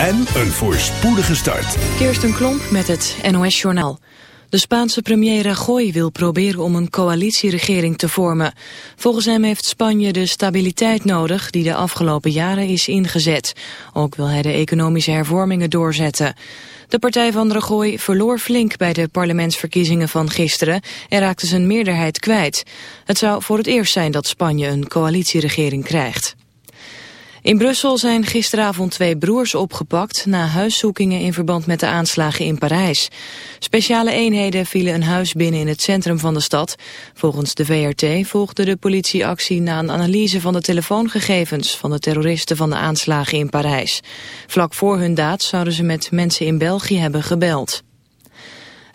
en een voorspoedige start. Kirsten Klomp met het NOS-journaal. De Spaanse premier Rajoy wil proberen om een coalitieregering te vormen. Volgens hem heeft Spanje de stabiliteit nodig die de afgelopen jaren is ingezet. Ook wil hij de economische hervormingen doorzetten. De partij van Rajoy verloor flink bij de parlementsverkiezingen van gisteren en raakte zijn meerderheid kwijt. Het zou voor het eerst zijn dat Spanje een coalitieregering krijgt. In Brussel zijn gisteravond twee broers opgepakt na huiszoekingen in verband met de aanslagen in Parijs. Speciale eenheden vielen een huis binnen in het centrum van de stad. Volgens de VRT volgde de politieactie na een analyse van de telefoongegevens van de terroristen van de aanslagen in Parijs. Vlak voor hun daad zouden ze met mensen in België hebben gebeld.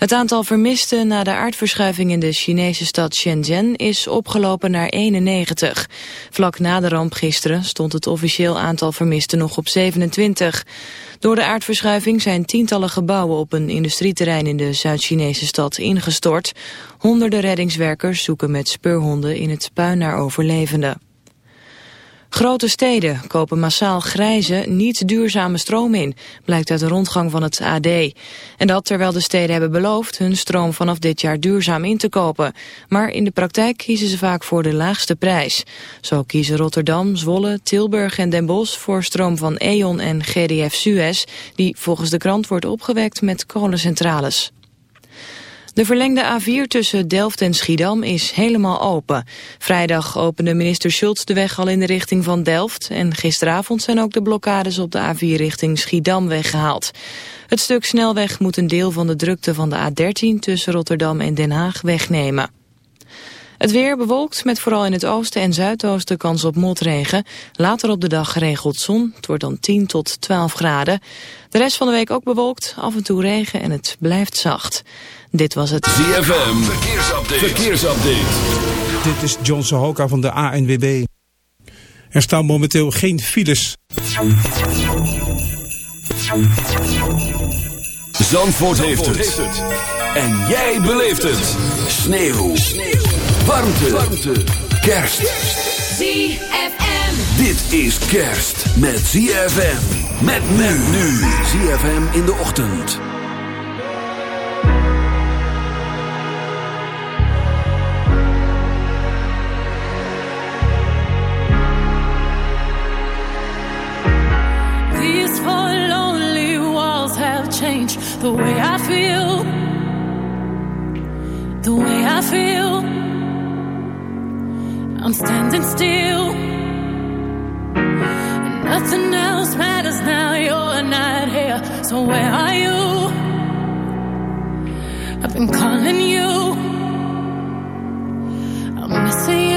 Het aantal vermisten na de aardverschuiving in de Chinese stad Shenzhen is opgelopen naar 91. Vlak na de ramp gisteren stond het officieel aantal vermisten nog op 27. Door de aardverschuiving zijn tientallen gebouwen op een industrieterrein in de Zuid-Chinese stad ingestort. Honderden reddingswerkers zoeken met speurhonden in het puin naar overlevenden. Grote steden kopen massaal grijze, niet duurzame stroom in, blijkt uit de rondgang van het AD. En dat terwijl de steden hebben beloofd hun stroom vanaf dit jaar duurzaam in te kopen. Maar in de praktijk kiezen ze vaak voor de laagste prijs. Zo kiezen Rotterdam, Zwolle, Tilburg en Den Bosch voor stroom van E.ON en GDF Suez, die volgens de krant wordt opgewekt met kolencentrales. De verlengde A4 tussen Delft en Schiedam is helemaal open. Vrijdag opende minister Schultz de weg al in de richting van Delft... en gisteravond zijn ook de blokkades op de A4 richting Schiedam weggehaald. Het stuk snelweg moet een deel van de drukte van de A13 tussen Rotterdam en Den Haag wegnemen. Het weer bewolkt met vooral in het oosten en zuidoosten kans op motregen. Later op de dag geregeld zon. Het wordt dan 10 tot 12 graden. De rest van de week ook bewolkt, af en toe regen en het blijft zacht. Dit was het ZFM Verkeersupdate. Verkeersupdate. Dit is John Sohoka van de ANWB. Er staan momenteel geen files. Zandvoort, heeft, het. En jij beleeft het. Sneeuw. Sneeuw. Warmte. Warmte. Kerst. ZFM. Dit is kerst met ZFM. Met men nu. ZFM in de ochtend. These four lonely walls have changed the way I feel. The way I feel. I'm standing still. And nothing else matters now. You're not here. So where are you? I've been calling you. I'm missing you.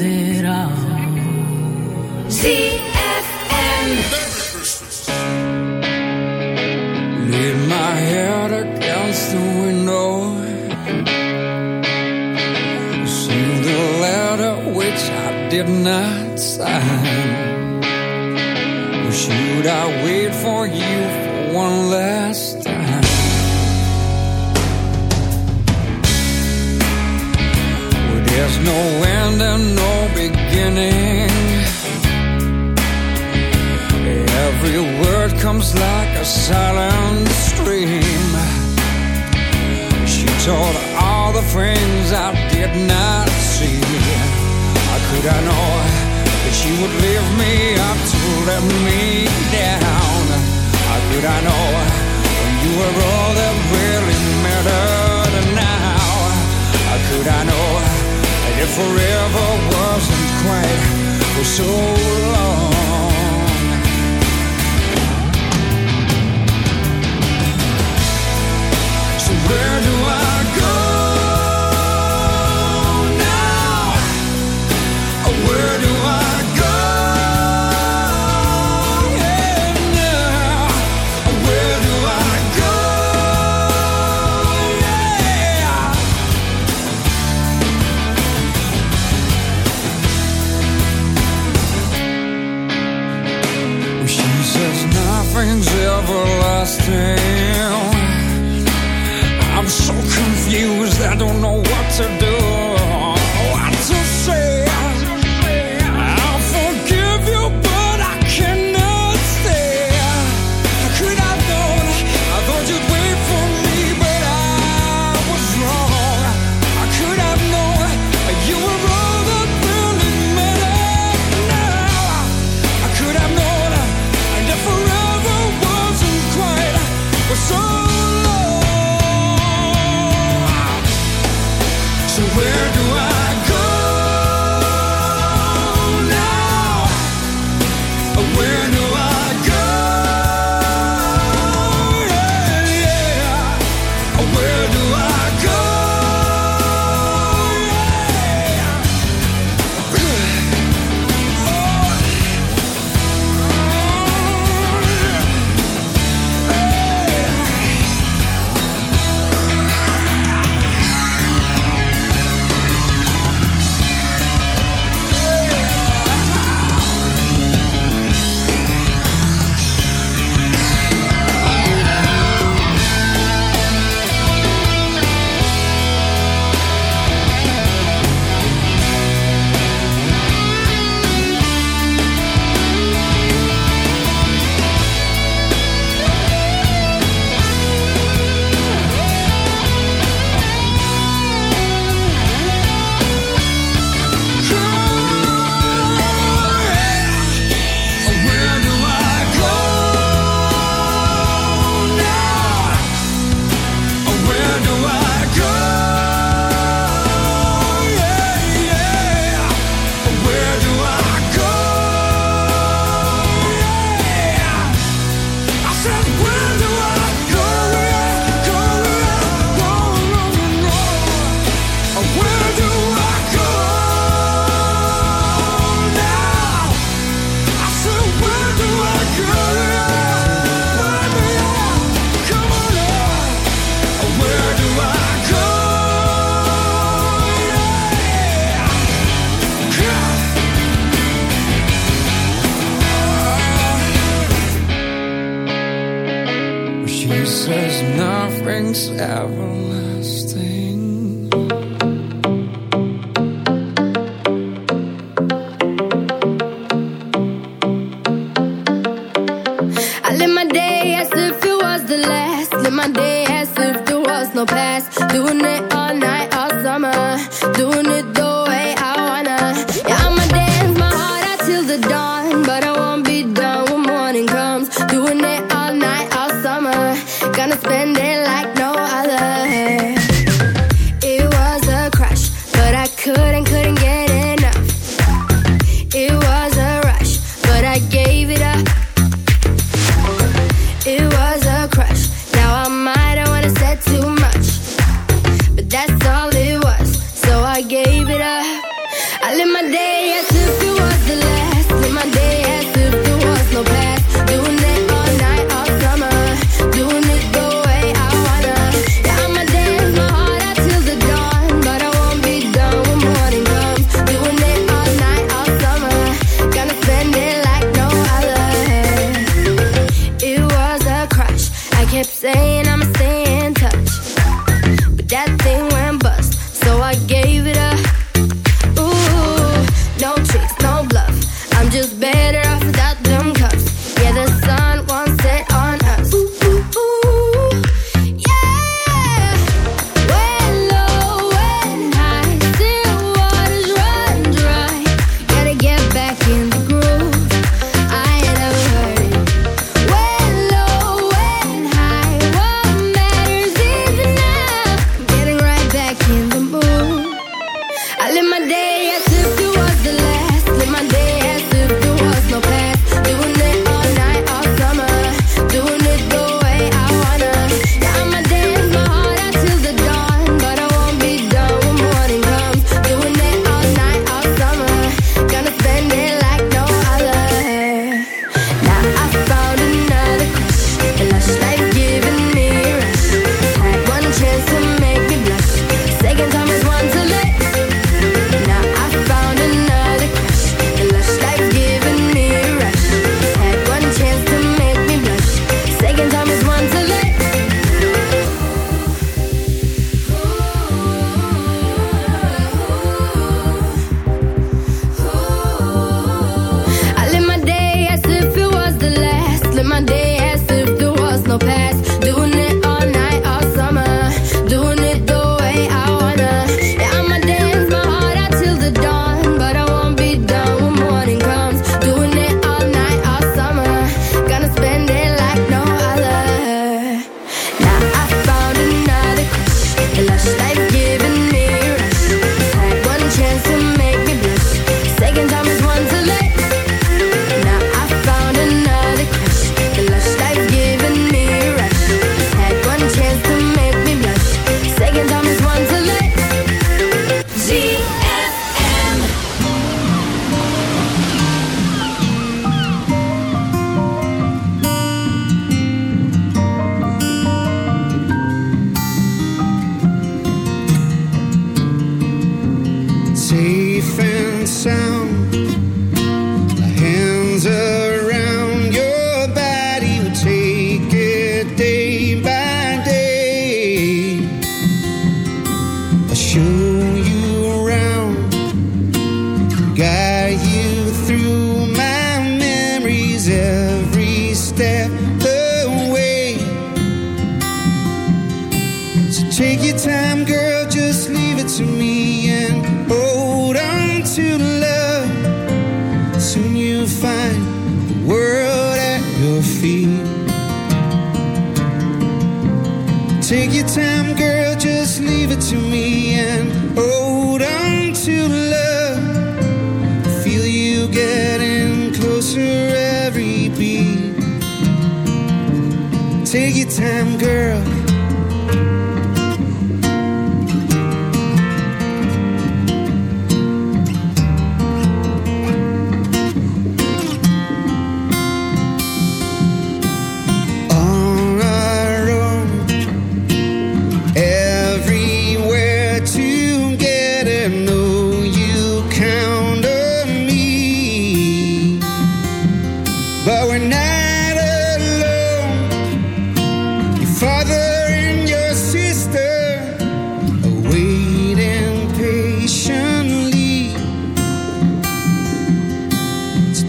Sin.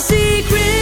secret.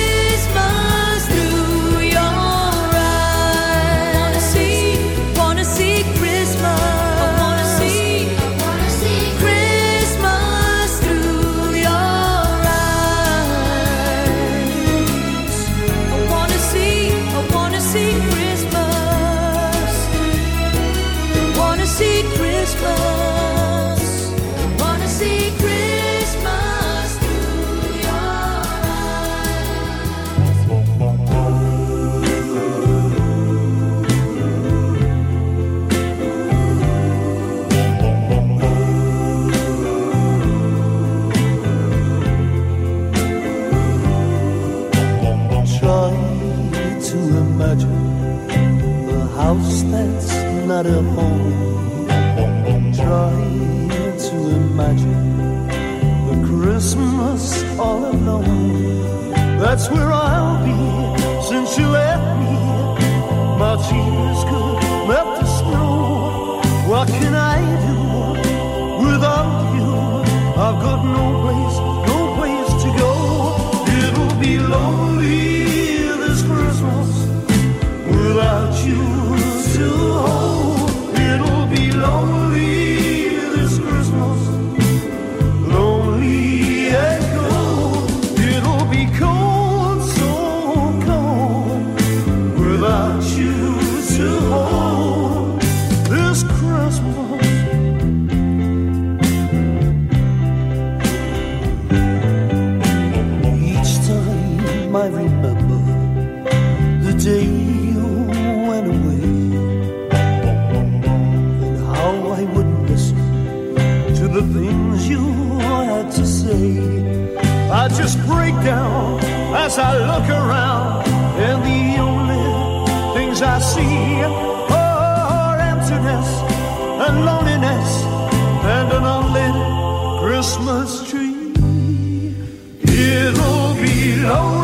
Remember the day you went away and how I wouldn't listen to the things you had to say. I just break down as I look around, and the only things I see are emptiness and loneliness and an unlit Christmas tree. It'll be lonely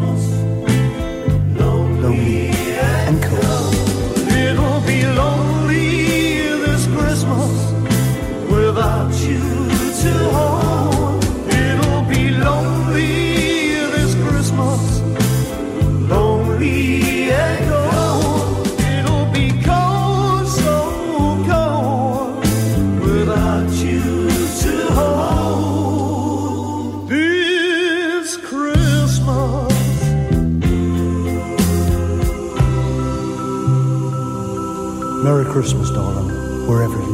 Christmas, darling, wherever you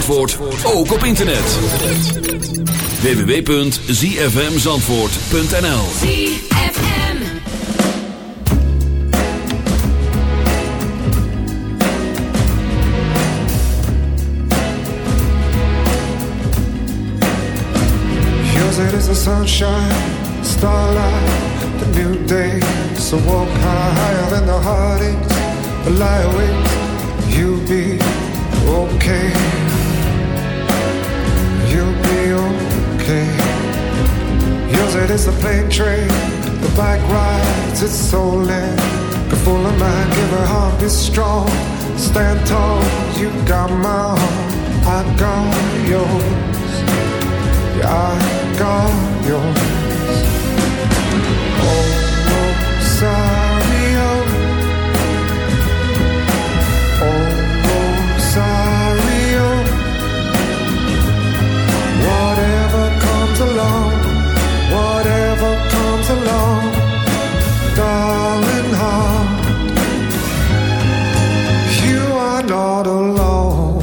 Zandvoort, ook op internet. www.zfmzandvoort.nl ZFM. Yours it is the sunshine, starlight, the new day. So walk high, higher than the heartaches, lie awake, you'll be okay. Be okay. Yours it is the plane train, the bike rides, it's stolen. Go full of mind, give her heart, be strong. Stand tall, you got my heart, I got yours. Yeah, I got yours. Not alone.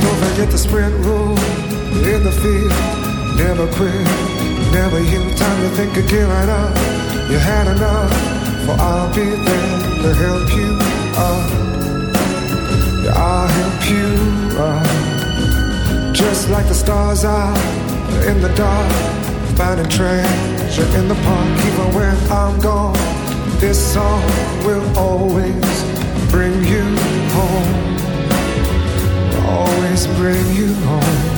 Don't forget the sprint rule in the field. Never quit, never you. Time to think of giving up. You had enough, for I'll be there to help you up. Yeah, I'll help you up. Just like the stars are in the dark, finding treasure in the park. Even when I'm gone, this song will always bring you home always bring you home.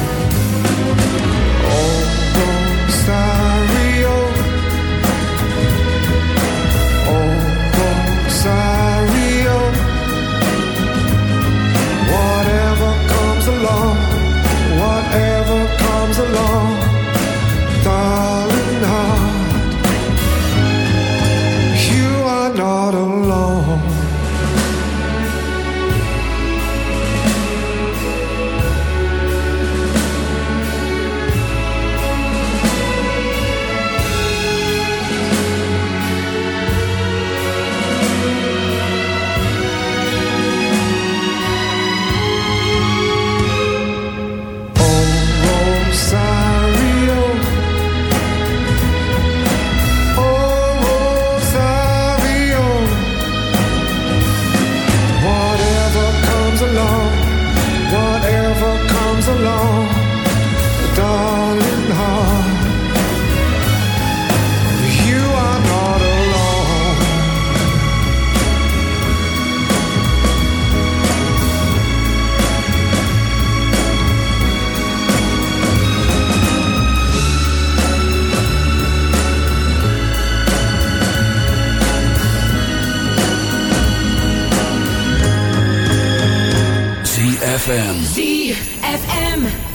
ZFM. ZFM.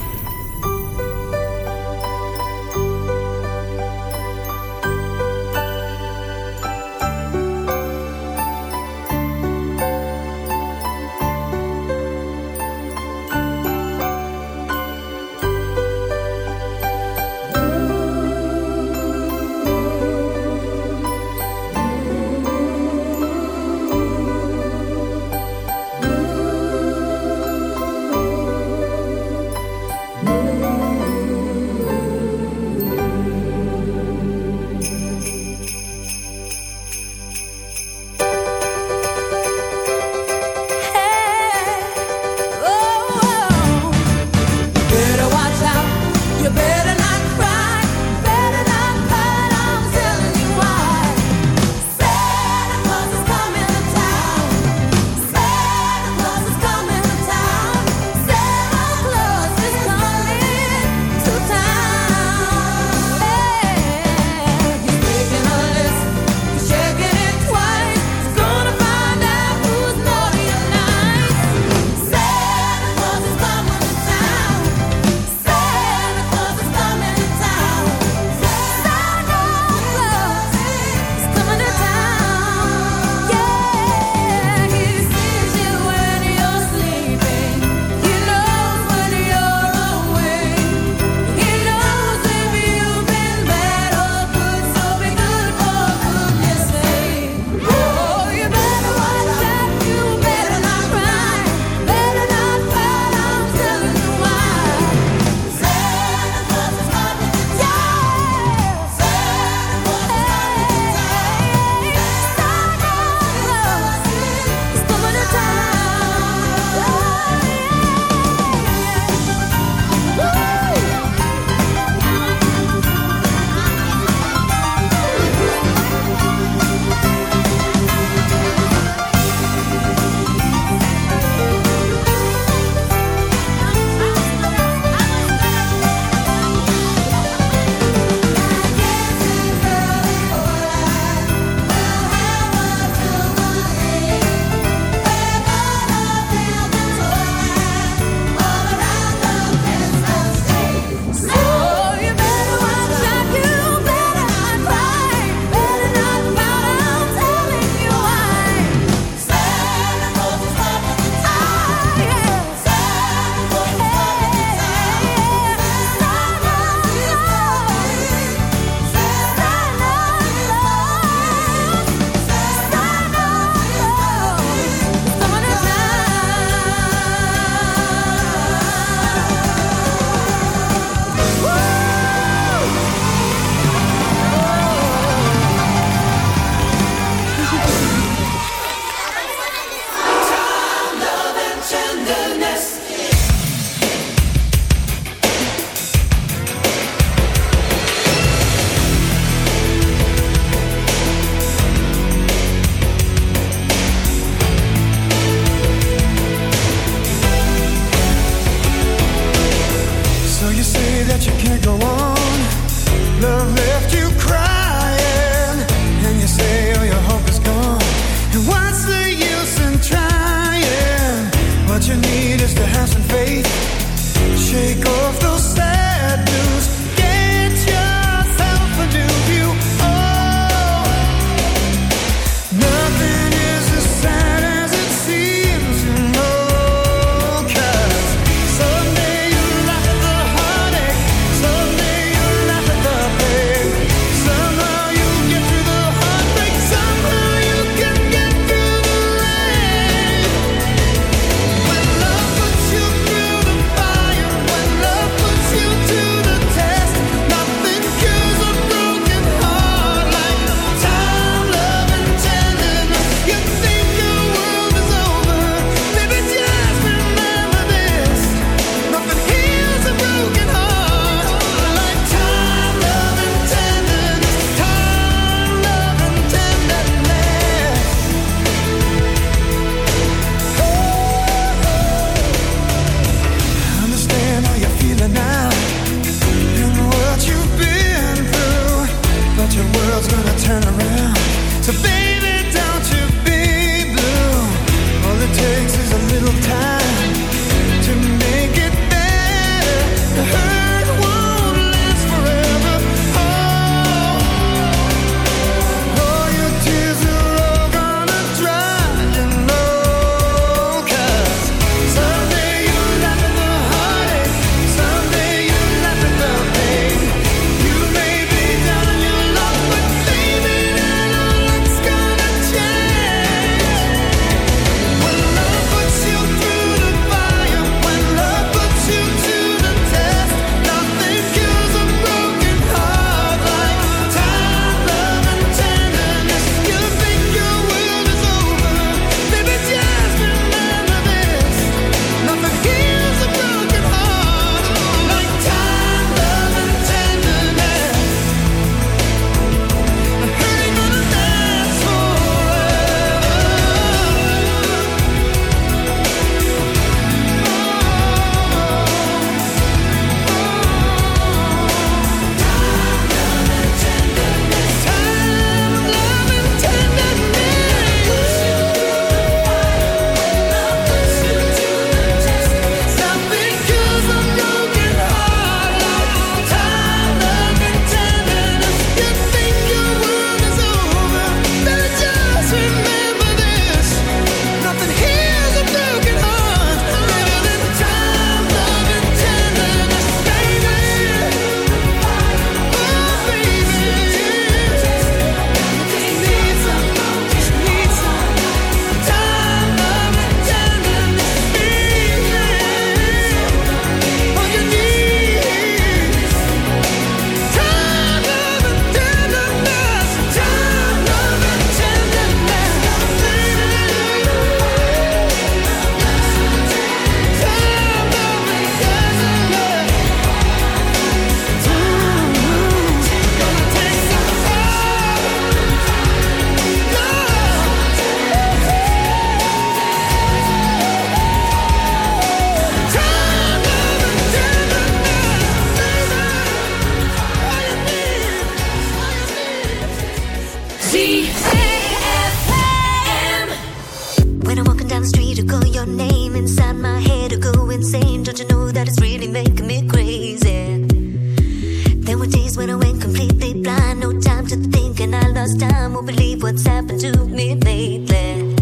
much time will believe what's happened to me lately.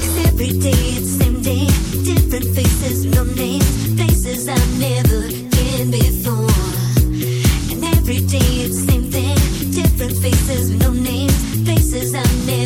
Cause every day it's the same day, different faces, no names, places I've never been before. And every day it's the same thing, different faces, no names, faces I've never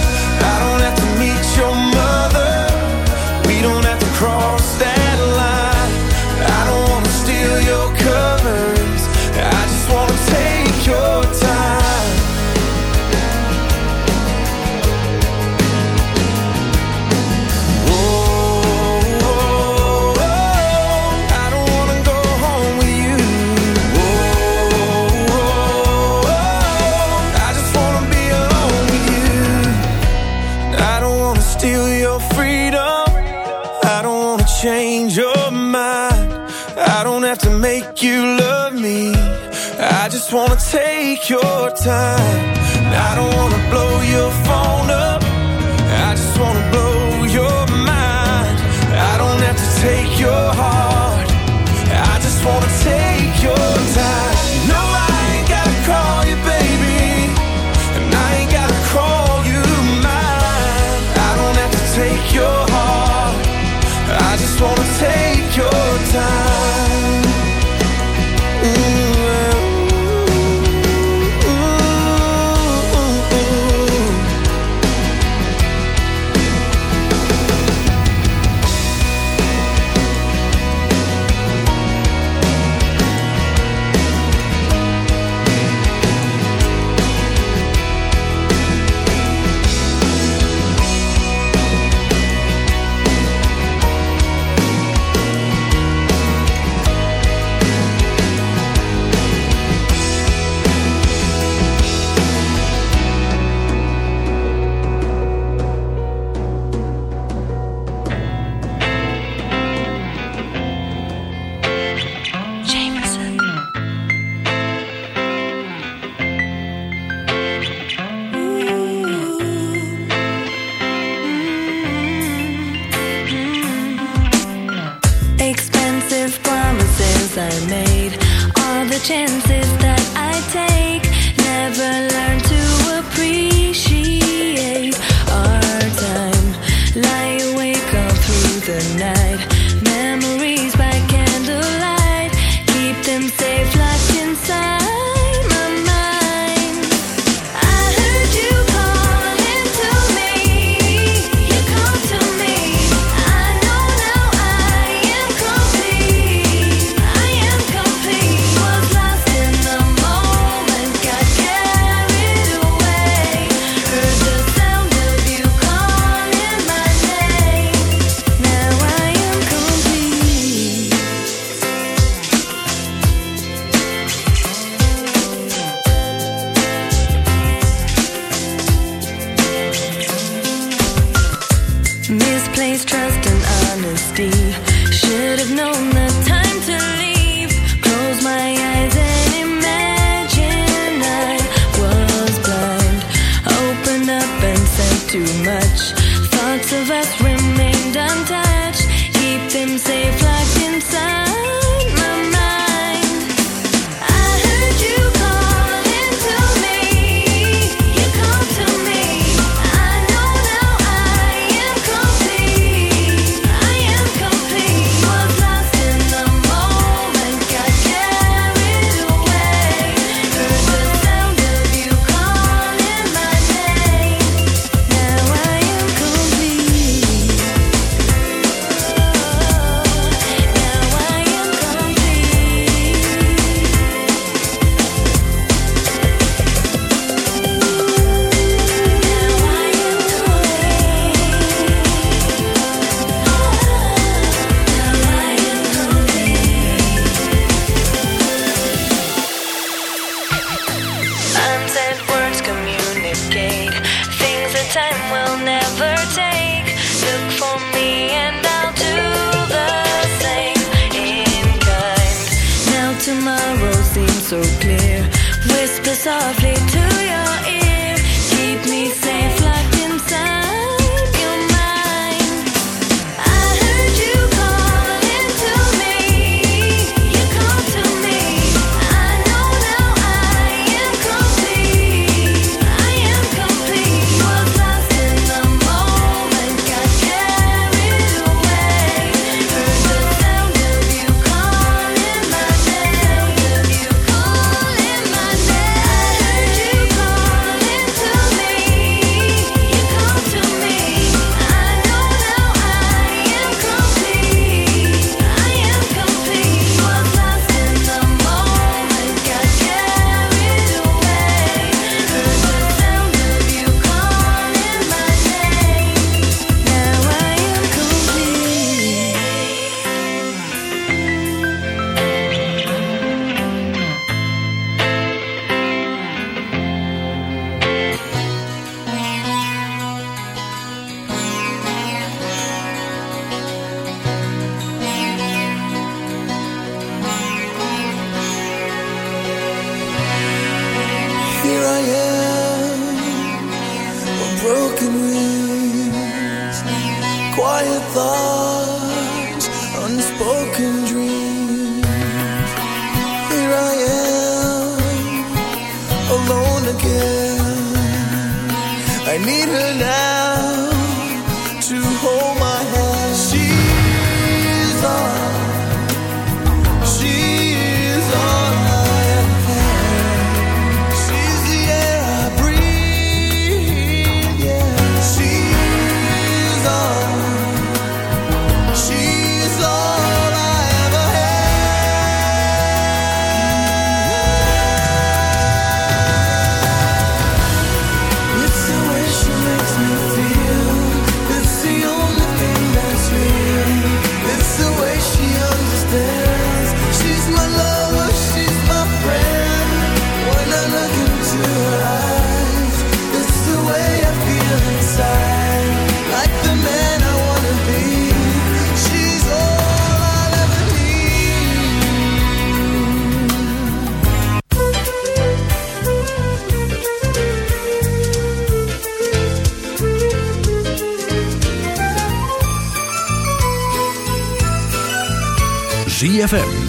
your time. I don't wanna